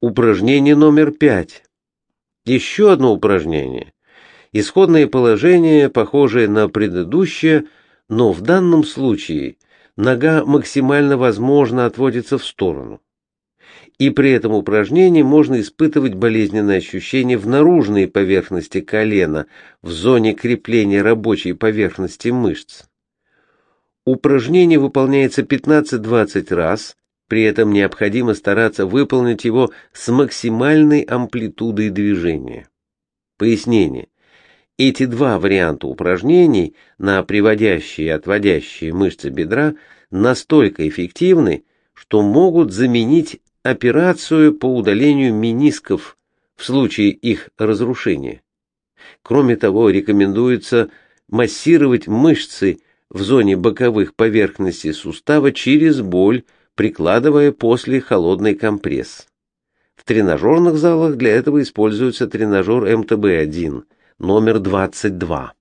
Упражнение номер пять. Еще одно упражнение. Исходное положение, похожее на предыдущее, но в данном случае нога максимально возможно отводится в сторону. И при этом упражнении можно испытывать болезненные ощущения в наружной поверхности колена, в зоне крепления рабочей поверхности мышц. Упражнение выполняется 15-20 раз, при этом необходимо стараться выполнить его с максимальной амплитудой движения. Пояснение. Эти два варианта упражнений на приводящие и отводящие мышцы бедра настолько эффективны, что могут заменить операцию по удалению менисков в случае их разрушения. Кроме того, рекомендуется массировать мышцы в зоне боковых поверхностей сустава через боль, прикладывая после холодный компресс. В тренажерных залах для этого используется тренажер МТБ-1 номер 22.